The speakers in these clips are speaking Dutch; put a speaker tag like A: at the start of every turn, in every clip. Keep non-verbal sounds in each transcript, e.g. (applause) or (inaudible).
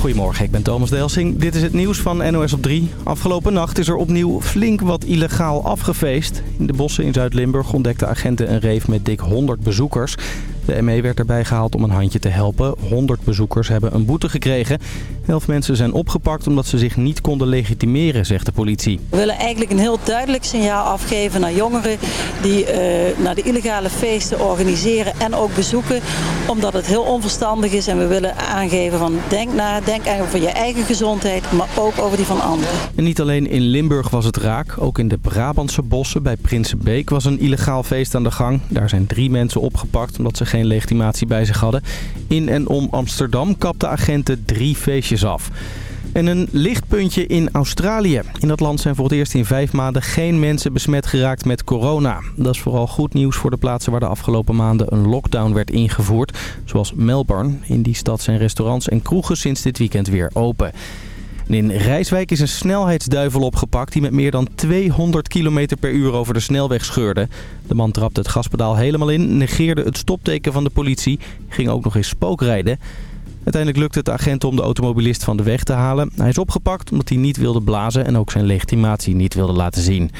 A: Goedemorgen, ik ben Thomas Delsing. Dit is het nieuws van NOS op 3. Afgelopen nacht is er opnieuw flink wat illegaal afgefeest. In de bossen in Zuid-Limburg ontdekten agenten een reef met dik 100 bezoekers. De ME werd erbij gehaald om een handje te helpen. 100 bezoekers hebben een boete gekregen. Elf mensen zijn opgepakt omdat ze zich niet konden legitimeren, zegt de politie.
B: We willen eigenlijk een heel duidelijk signaal afgeven naar jongeren die uh, naar de illegale feesten organiseren en ook bezoeken. Omdat het heel onverstandig is en we willen aangeven van denk na, denk over je eigen gezondheid, maar ook over die van anderen.
A: En niet alleen in Limburg was het raak, ook in de Brabantse bossen bij Prinsenbeek was een illegaal feest aan de gang. Daar zijn drie mensen opgepakt omdat ze geen legitimatie bij zich hadden. In en om Amsterdam kapten agenten drie feestjes af. En een lichtpuntje in Australië. In dat land zijn voor het eerst in vijf maanden geen mensen besmet geraakt met corona. Dat is vooral goed nieuws voor de plaatsen waar de afgelopen maanden een lockdown werd ingevoerd. Zoals Melbourne. In die stad zijn restaurants en kroegen sinds dit weekend weer open in Rijswijk is een snelheidsduivel opgepakt die met meer dan 200 km per uur over de snelweg scheurde. De man trapte het gaspedaal helemaal in, negeerde het stopteken van de politie, ging ook nog eens spookrijden. Uiteindelijk lukte het de agent om de automobilist van de weg te halen. Hij is opgepakt omdat hij niet wilde blazen en ook zijn legitimatie niet wilde laten zien.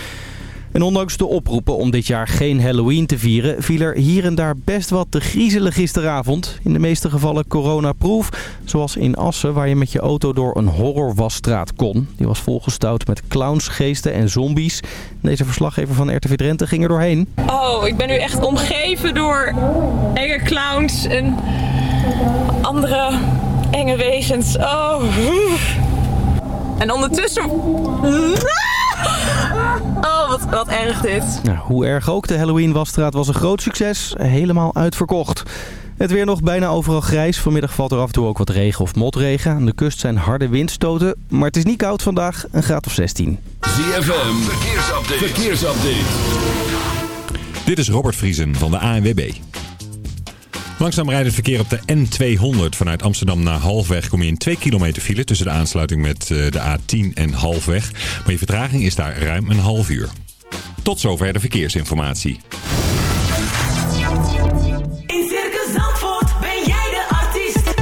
A: En ondanks de oproepen om dit jaar geen Halloween te vieren... viel er hier en daar best wat te griezelen gisteravond. In de meeste gevallen coronaproof. Zoals in Assen, waar je met je auto door een horrorwasstraat kon. Die was volgestouwd met clowns, geesten en zombies. Deze verslaggever van RTV Drenthe ging er doorheen.
C: Oh, ik ben nu echt omgeven door enge clowns en andere enge wezens. Oh. En ondertussen... Oh, wat, wat erg dit.
A: Nou, hoe erg ook, de Halloween-wasstraat was een groot succes. Helemaal uitverkocht. Het weer nog bijna overal grijs. Vanmiddag valt er af en toe ook wat regen of motregen. Aan de kust zijn harde windstoten. Maar het is niet koud vandaag, een graad of 16.
D: ZFM, verkeersupdate. verkeersupdate.
E: Dit is Robert Vriesen van de ANWB. Langzaam rijdt het verkeer op de N200 vanuit Amsterdam naar Halfweg. Kom je in 2 kilometer file tussen de aansluiting met eh, de A10 en Halfweg. Maar je vertraging is daar ruim een half uur. Tot zover de verkeersinformatie.
F: In Circus Zandvoort ben jij de artiest.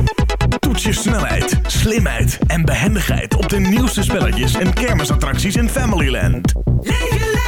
G: Toets je snelheid, slimheid en behendigheid op de nieuwste spelletjes en kermisattracties in Familyland.
F: Leef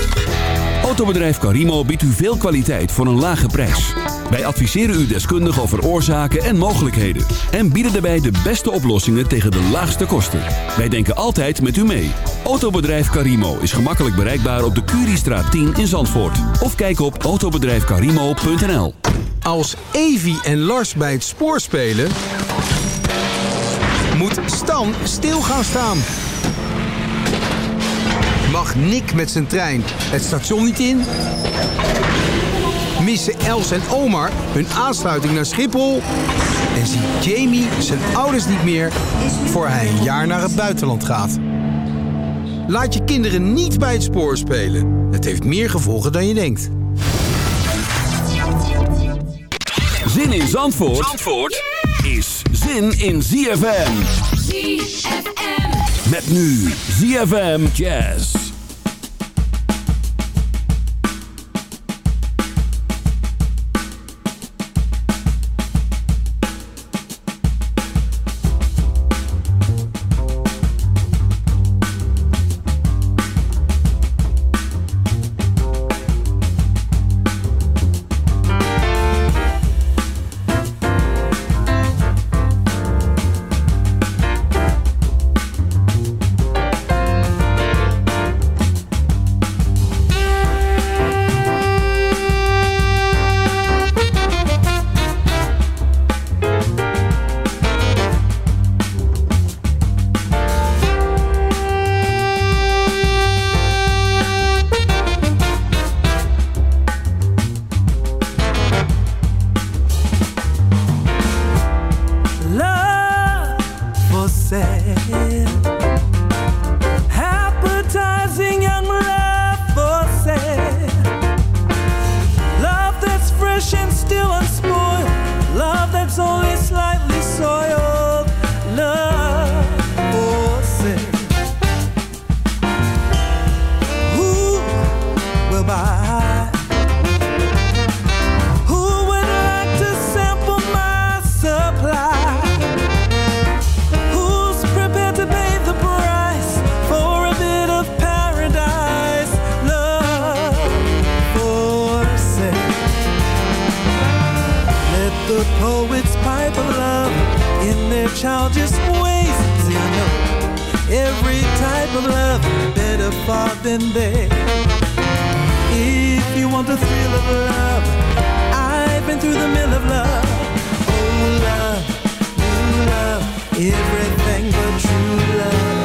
D: Autobedrijf Carimo biedt u veel kwaliteit voor een lage prijs. Wij adviseren u deskundig over oorzaken en mogelijkheden. En bieden daarbij de beste oplossingen tegen de laagste kosten. Wij denken altijd met u mee. Autobedrijf Carimo is gemakkelijk bereikbaar op de Curiestraat 10 in Zandvoort. Of kijk op autobedrijfcarimo.nl
H: Als Evi en Lars bij het spoor spelen... moet Stan stil gaan staan. Mag Nick met zijn trein het station niet in? Missen Els en Omar hun aansluiting naar Schiphol? En ziet Jamie zijn ouders niet meer voor hij een jaar naar het buitenland gaat? Laat je kinderen niet bij het spoor spelen. Het heeft meer gevolgen dan je denkt.
D: Zin in Zandvoort, Zandvoort is zin in ZFM.
F: ZFM.
D: Met nu ZFM Jazz.
I: But poets pipe of love in their childish ways. See, I know every type of love better far than they. If you want the thrill of love, I've been through the mill of love. Oh, love, new love, everything but true love.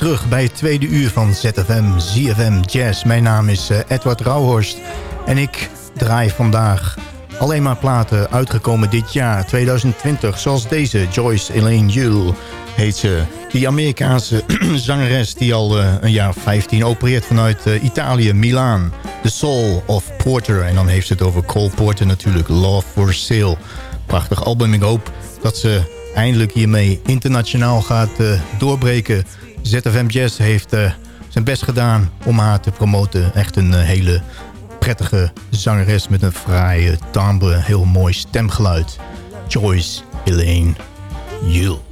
J: Terug bij het tweede uur van ZFM ZFM Jazz. Mijn naam is eh, Edward Rauhorst en ik draai vandaag alleen maar platen uitgekomen dit jaar 2020. Zoals deze, Joyce Elaine Yule heet ze. Die Amerikaanse (clears throat) zangeres die al eh, een jaar of 15 opereert vanuit eh, Italië, Milaan. The Soul of Porter. En dan heeft ze het over Cole Porter natuurlijk, Love for Sale. Prachtig album. Ik hoop dat ze eindelijk hiermee internationaal gaat doorbreken. ZFM Jazz heeft eh, zijn best gedaan om haar te promoten. Echt een eh, hele prettige zangeres met een fraaie timbre. Heel mooi stemgeluid. Joyce Elaine Yule.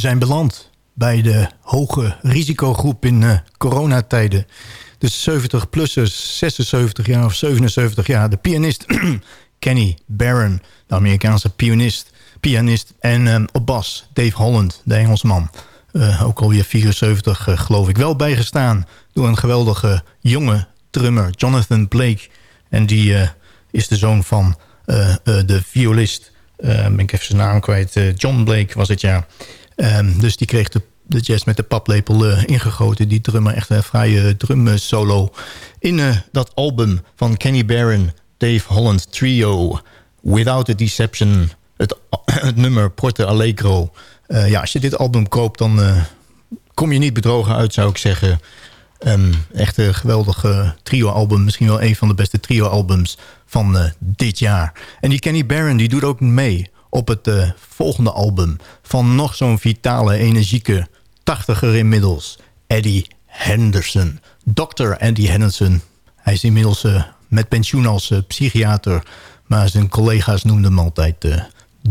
J: Zijn beland bij de hoge risicogroep in eh, coronatijden. De 70-plussers, 76 jaar of 77 jaar. De pianist (clears throat) Kenny Barron, de Amerikaanse pianist. pianist en eh, op bas Dave Holland, de Engelsman. Eh, ook alweer 74 eh, geloof ik. Wel bijgestaan door een geweldige jonge drummer, Jonathan Blake. En die is de zoon van de violist. eh, ben ik even zijn naam kwijt. John Blake was het, ja. Ehm, dus die kreeg de, de jazz met de paplepel eh, ingegoten. Die drummer, echt een fraaie drum solo. In eh, dat album van Kenny Barron, Dave Holland Trio. Without a Deception. Het, (clears throat) nummer Porte Allegro. Eh, ja, als je dit album koopt, dan kom je niet bedrogen uit, zou ik zeggen. Een echt een geweldige trio-album. Misschien wel een van de beste trio-albums van dit jaar. En die Kenny Barron die doet ook mee op het eh, volgende album... van nog zo'n vitale, energieke tachtiger inmiddels... Eddie Henderson. Dr. Eddie Henderson. Hij is inmiddels eh, met pensioen als eh, psychiater... maar zijn collega's noemden hem altijd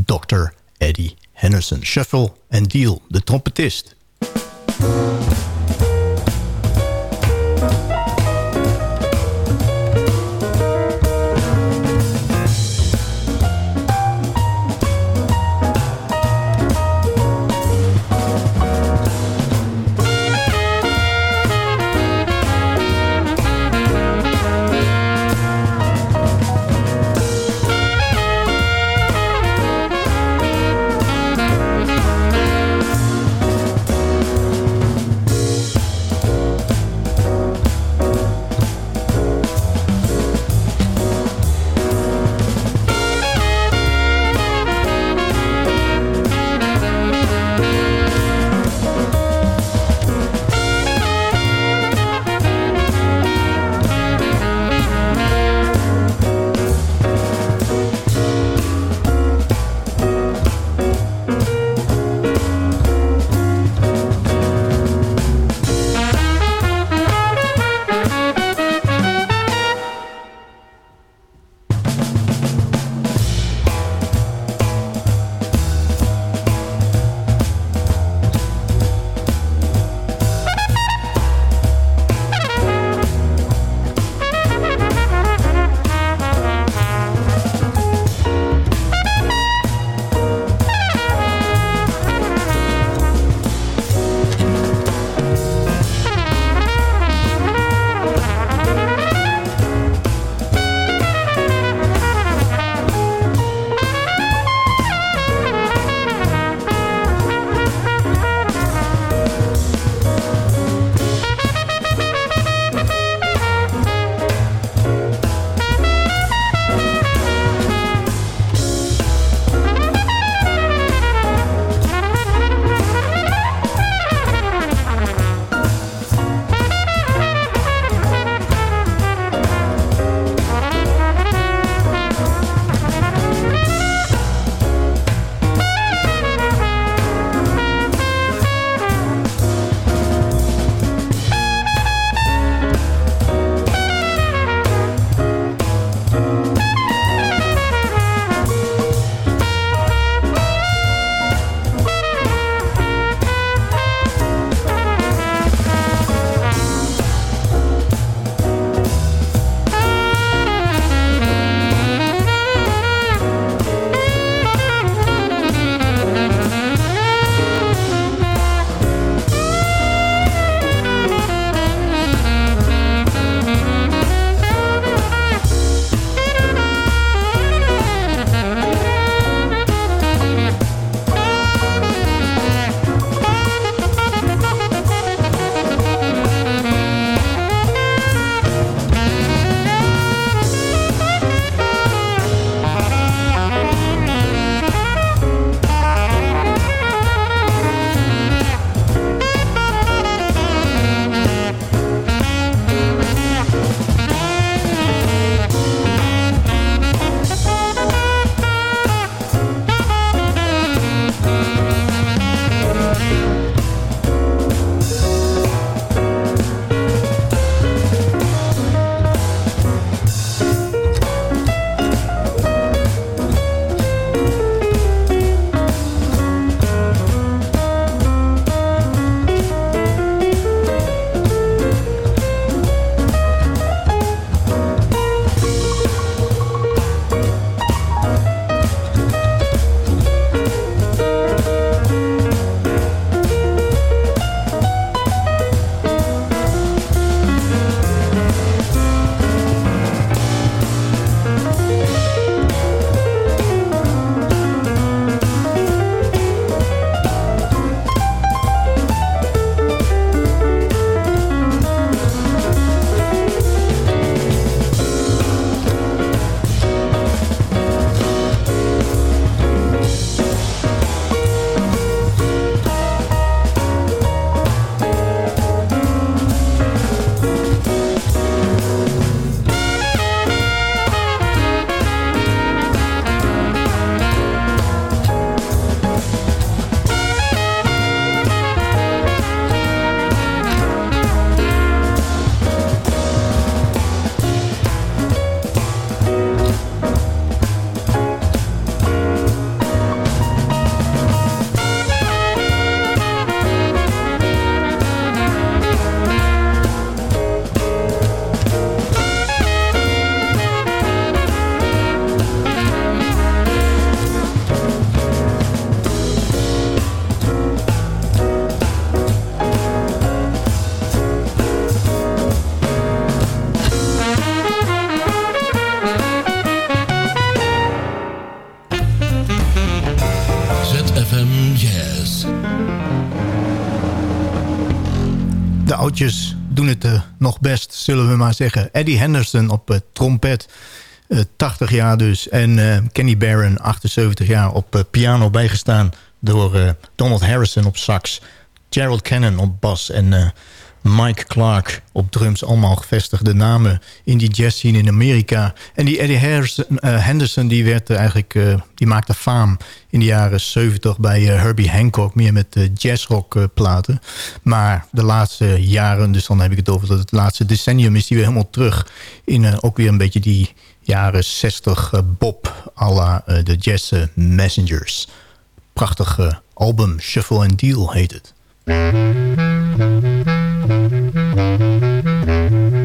J: Dr. Eddie Henderson. Shuffle and Deal, de trompetist. Doen het eh, nog best, zullen we maar zeggen. Eddie Henderson op eh, trompet, eh, 80 jaar dus. En eh, Kenny Barron, 78 jaar, op eh, piano bijgestaan door eh, Donald Harrison op sax. Gerald Cannon op bas en eh, Mike Clark op drums. Allemaal gevestigde namen in die jazz scene in Amerika. En die Eddie eh, Henderson die werd eh, eigenlijk, eh, die maakte faam in de jaren 70 bij Herbie Hancock. Meer met jazzrock platen. Maar de laatste jaren, dus dan heb ik het over dat het laatste decennium... is die weer helemaal terug in ook weer een beetje die jaren 60 eh, Bob... à la de Jazz Messengers. Prachtig eh, album, Shuffle and Deal heet het. Ergens in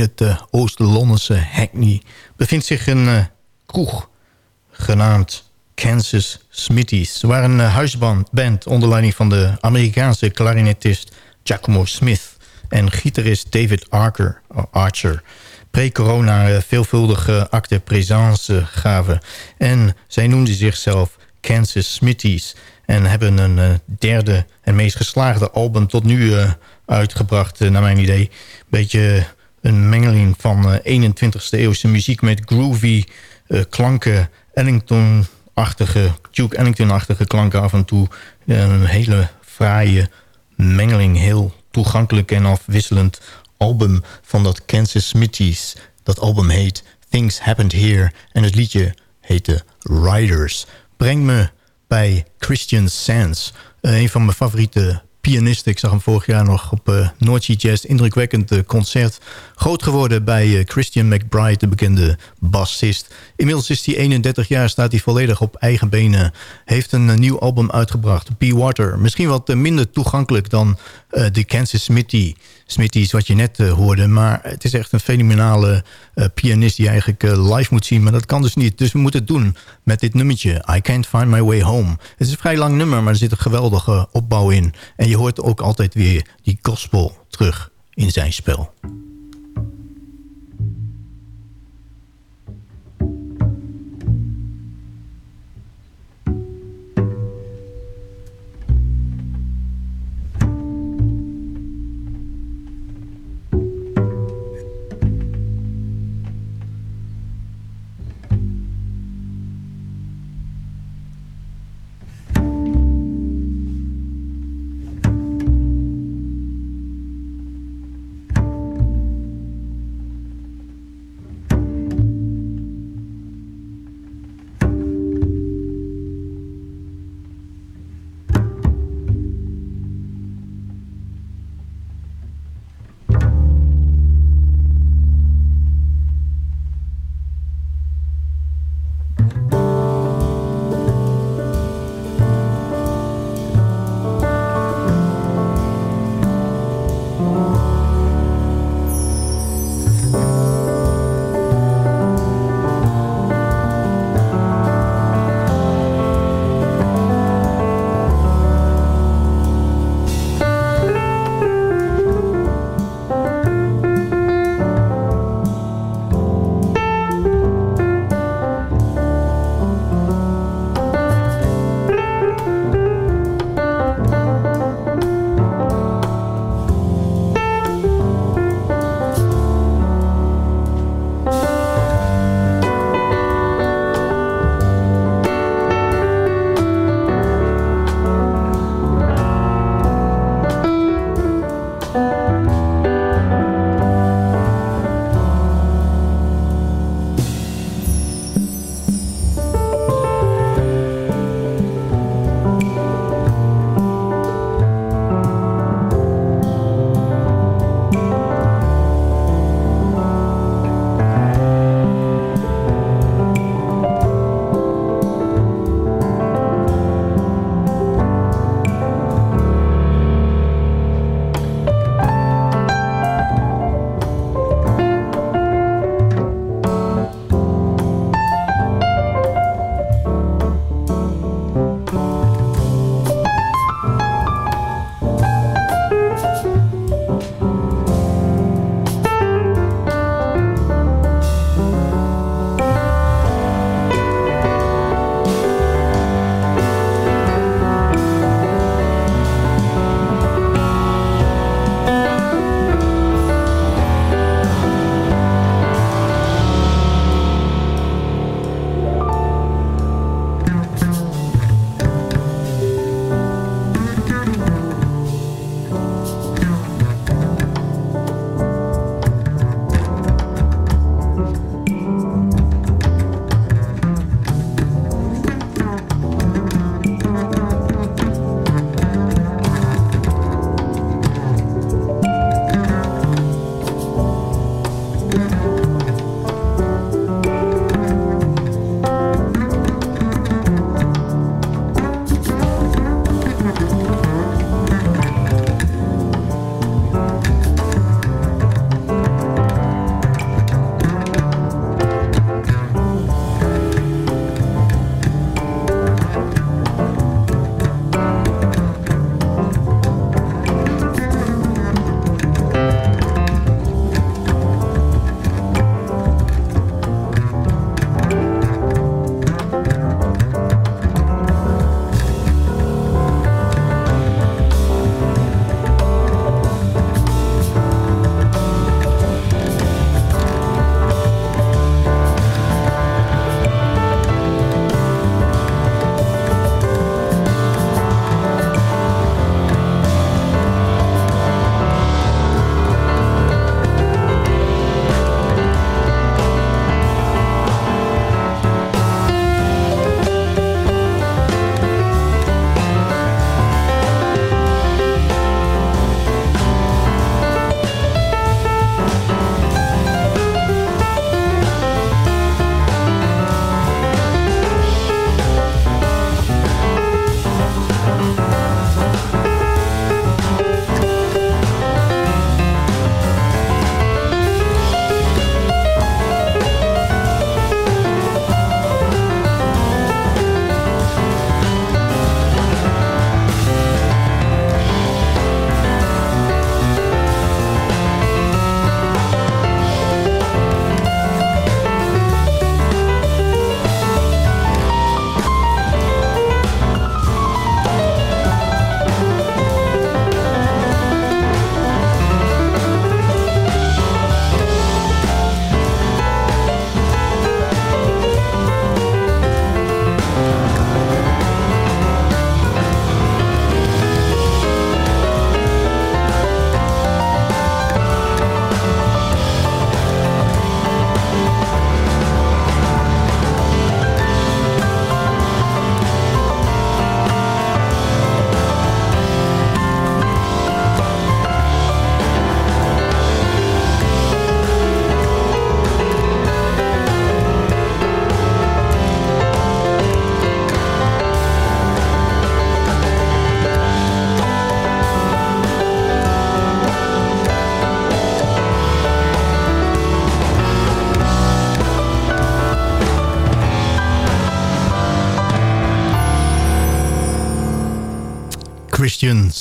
J: het eh, Oost-Londense Hackney bevindt zich een eh, kroeg genaamd Kansas Smithies. Waren een huisband band onder leiding van de Amerikaanse klarinetist Giacomo Smith... en gitarist David Archer. Archer pre-corona veelvuldige acte présence gaven. En zij noemden zichzelf Kansas Smithies... en hebben een derde en meest geslaagde album tot nu uitgebracht, naar mijn idee. Beetje een mengeling van 21ste eeuwse muziek met groovy klanken... Ellington-achtige, Duke Ellington-achtige klanken af en toe. Een hele fraaie mengeling, heel toegankelijk en afwisselend album van dat Kansas Smithies. Dat album heet Things Happened Here en het liedje heette Riders. Breng me bij Christian Sands, een van mijn favoriete pianisten. Ik zag hem vorig jaar nog op uh, Jazz. Indrukwekkend uh, concert. Groot geworden bij uh, Christian McBride, de bekende bassist. Inmiddels is hij 31 jaar, staat hij volledig op eigen benen. Heeft een nieuw album uitgebracht, Be Water. Misschien wat minder toegankelijk dan de Kansas Smithy. Wat je net hoorde. Maar het is echt een fenomenale pianist die eigenlijk live moet zien. Maar dat kan dus niet. Dus we moeten het doen met dit nummertje. I Can't Find My Way Home. Het is een vrij lang nummer, maar er zit een geweldige opbouw in. En je hoort ook altijd weer die gospel terug in zijn spel.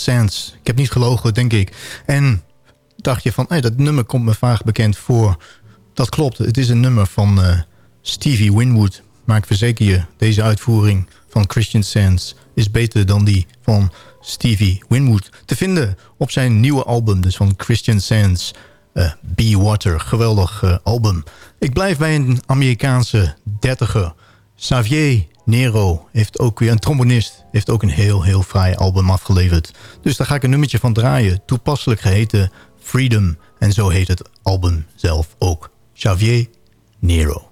J: Sands. Ik heb niet gelogen, denk ik. En dacht je van, dat nummer komt me vaag bekend voor. Dat klopt, het is een nummer van eh, Stevie Winwood. Maar ik verzeker je, deze uitvoering van Christian Sands... is beter dan die van Stevie Winwood. Te vinden op zijn nieuwe album, dus van Christian Sands... eh Be Water, geweldig eh, album. Ik blijf bij een Amerikaanse dertiger. Xavier Nero heeft ook weer een trombonist. Heeft ook een heel, heel fraai album afgeleverd. Dus daar ga ik een nummertje van draaien. Toepasselijk geheten Freedom. En zo heet het album zelf ook. Xavier Nero.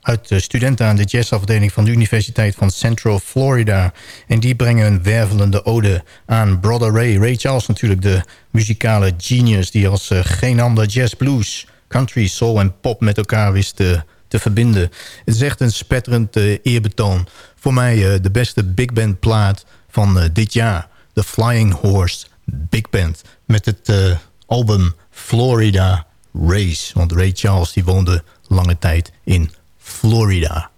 J: Uit de studenten aan de jazzafdeling van de Universiteit van Central Florida. En die brengen een wervelende ode aan Brother Ray. Ray Charles natuurlijk, de muzikale genius... die als eh, geen ander jazz, blues, country, soul en pop met elkaar wist te, te verbinden. Het is echt een spetterend eh, eerbetoon. Voor mij eh, de beste big band plaat van dit jaar. De Flying Horse Big Band. Met het album Florida Race. Want Ray Charles die woonde lange tijd in Florida.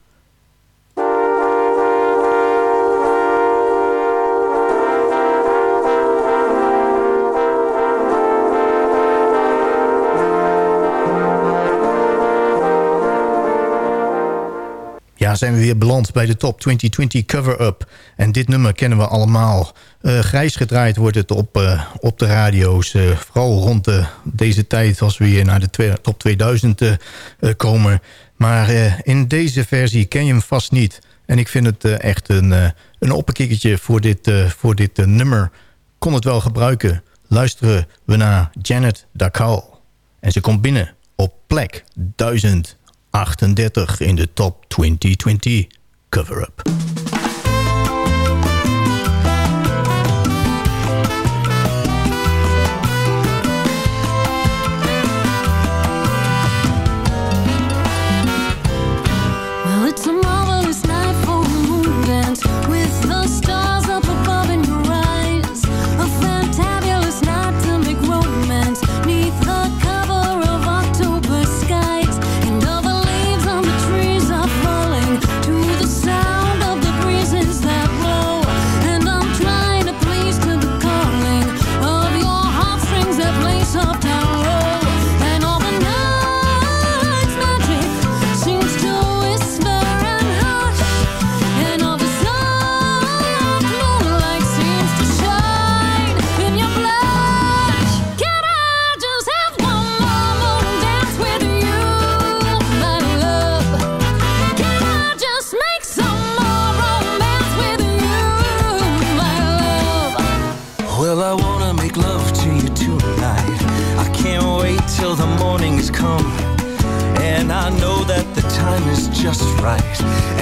J: Zijn we weer beland bij de Top 2020 Cover-Up. En dit nummer kennen we allemaal. Eh, grijs gedraaid wordt het op, eh, op de radio's. eh, vooral rond de, deze tijd als we weer naar de Top 2000 eh, eh, komen. Maar in deze versie ken je hem vast niet. En ik vind het echt een, een opperkikkertje voor dit, voor dit nummer. Kon het wel gebruiken. Luisteren we naar Janet Dakal. En ze komt binnen op plek 1038 in de Top 2020 Cover-Up.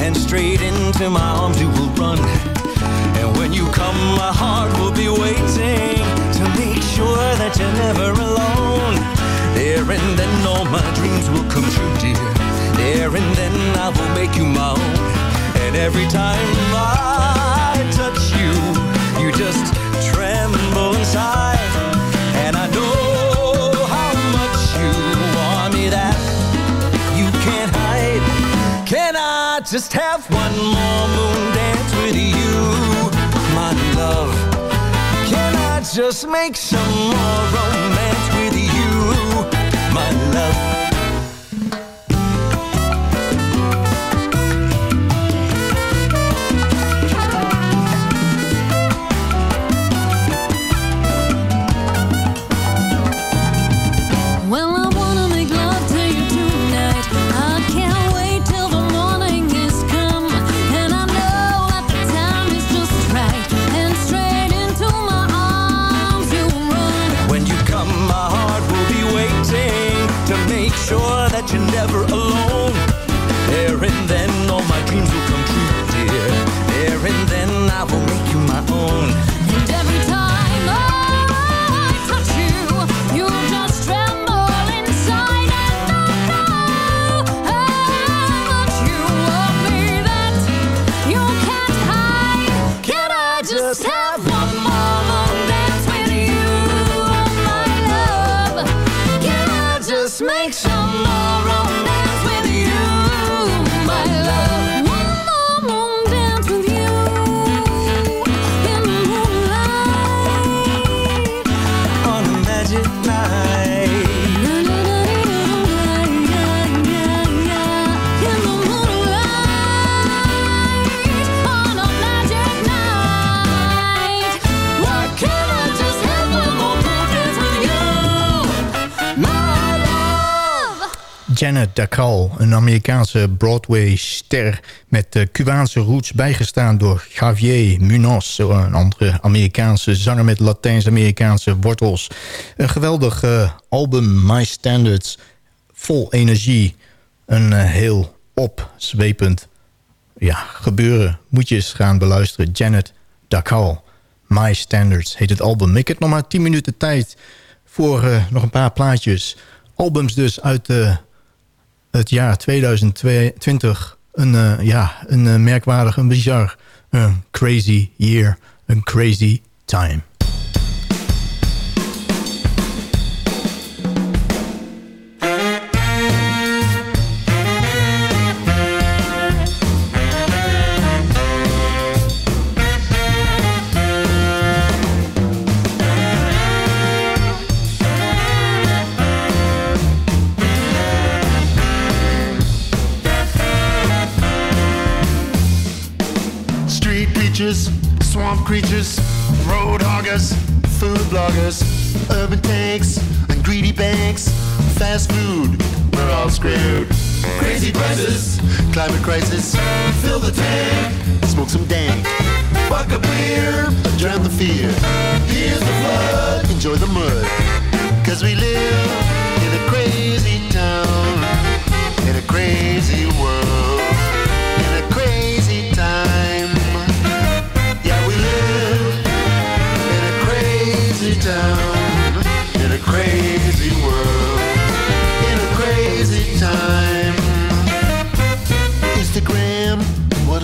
K: And
L: straight into my arms you will run. And when you come, my heart will be waiting to make sure that you're never alone. There and then all my dreams will come true, dear. There and then I will make you my own. And every time I touch you, you just tremble inside. Just have one more moon dance with you, my love? Can I just make some more romance with you, my love?
K: I
L: will make
J: Janet Dacal, een Amerikaanse Broadway-ster met Cubaanse roots bijgestaan door Javier Munoz, een andere Amerikaanse zanger met Latijns-Amerikaanse wortels. Een geweldig eh, album, My Standards, vol energie, een eh, heel opzwepend ja, gebeuren. Moet je eens gaan beluisteren. Janet Dacal, My Standards heet het album. Ik heb nog maar 10 minuten tijd voor eh, nog een paar plaatjes. Albums dus uit de het jaar 2020 een, eh, ja, een eh, merkwaardig, een bizar, een crazy year, een crazy time.
M: Creatures, road hoggers, food bloggers, urban tanks, and greedy banks, fast food, we're all screwed. Crazy prices, climate crisis, fill the tank, smoke some dank, fuck a beer, drown the fear. Here's the flood, enjoy the mud, cause we live in a crazy town, in a crazy world,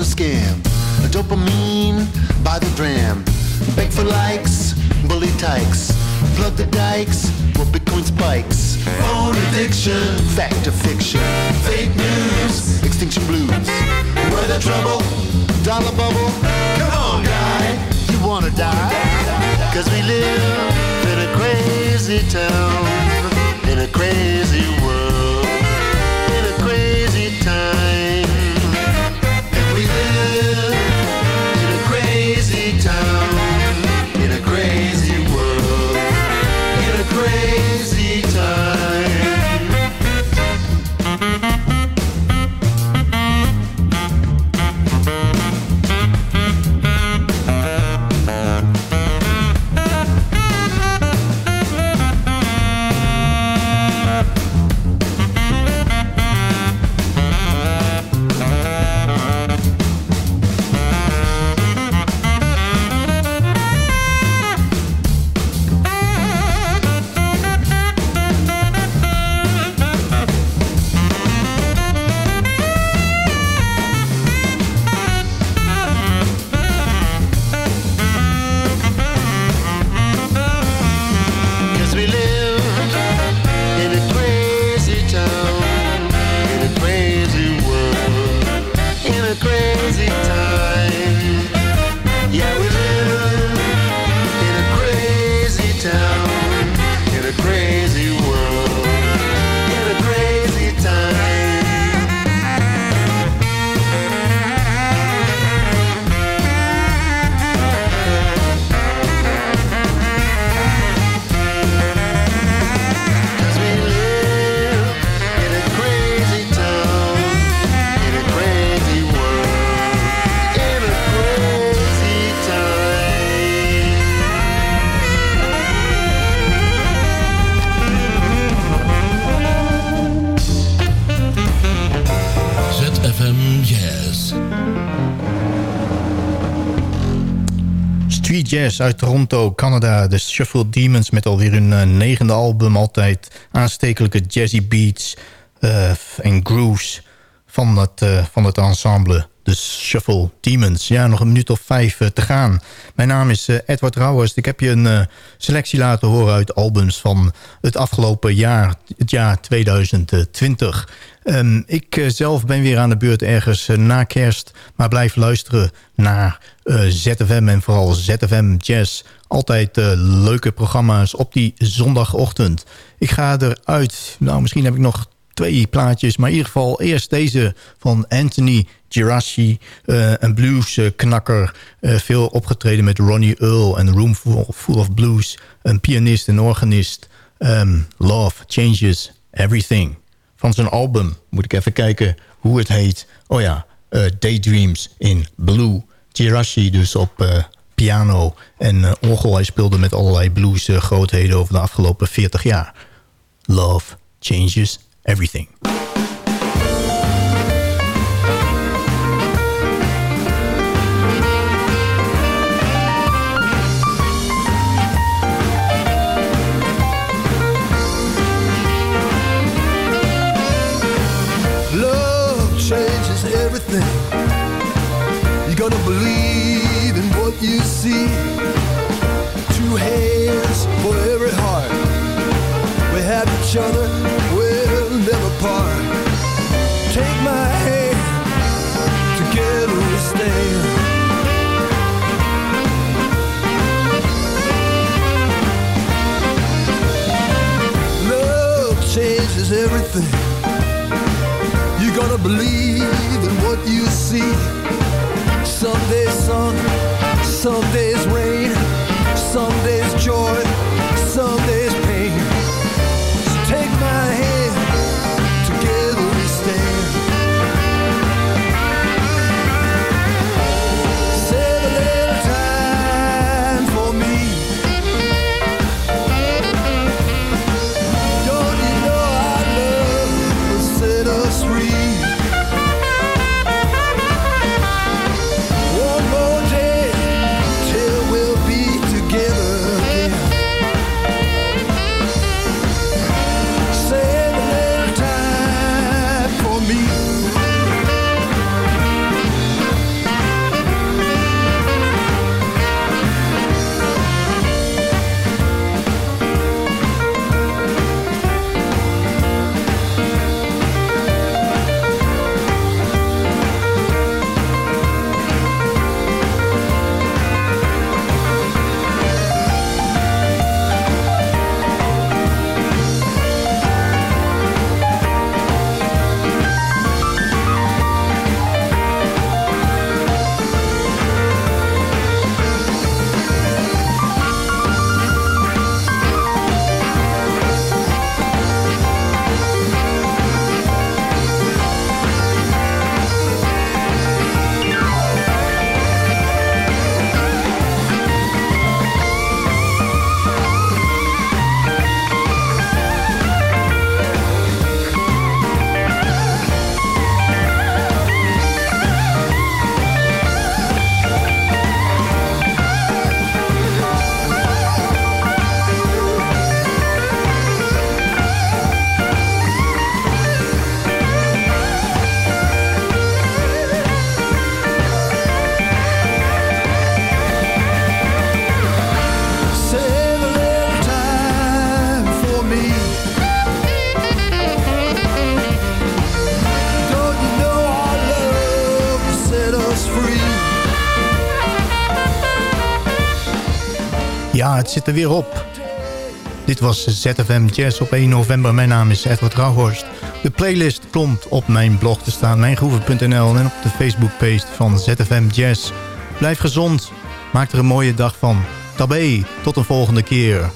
M: a scam. A dopamine by the dram. Beg for likes, bully tykes. Plug the dikes, where Bitcoin spikes. Phone addiction, fact or fiction. Fake news, extinction blues. Weather trouble, dollar bubble. Come on, guy, you wanna die? Cause we live in a crazy town, in a crazy world,
J: Jazz uit Toronto, Canada. De Shuffle Demons met alweer hun eh, negende album. Altijd aanstekelijke jazzy beats eh, en grooves van het, eh, van het ensemble. De Shuffle Demons. Ja, nog een minuut of vijf te gaan. Mijn naam is Edward Rauwers. Ik heb je een selectie laten horen uit albums van het afgelopen jaar. Het jaar 2020. Ehm, ik eh, zelf ben weer aan de beurt ergens eh, na kerst. Maar blijf luisteren naar eh, ZFM en vooral ZFM Jazz. Altijd leuke programma's op die zondagochtend. Ik ga eruit. Nou, misschien heb ik nog twee plaatjes. Maar in ieder geval eerst deze van Anthony eh, een bluesknakker. veel opgetreden met Ronnie Earl en Room Full, Full of Blues. Een pianist en organist. Ehm, Love Changes Everything. Van zijn album. Moet ik even kijken hoe het heet. Oh ja, eh, Daydreams in Blue. Geraci dus op eh, piano en orgel. Hij speelde met allerlei blues grootheden over de afgelopen 40 jaar. Love changes everything.
I: See. Some days sun, some days rain, some days
J: Ja, het zit er weer op. Dit was ZFM Jazz op 1 november. Mijn naam is Edward Rauhorst. De playlist komt op mijn blog te staan, mijngroeven.nl... en op de Facebookpage van ZFM Jazz. Blijf gezond, maak er een mooie dag van. Tabé, tot een volgende keer.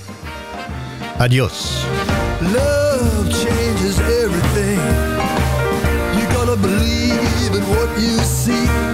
J: Adios.
I: Love changes everything. You believe in what you see.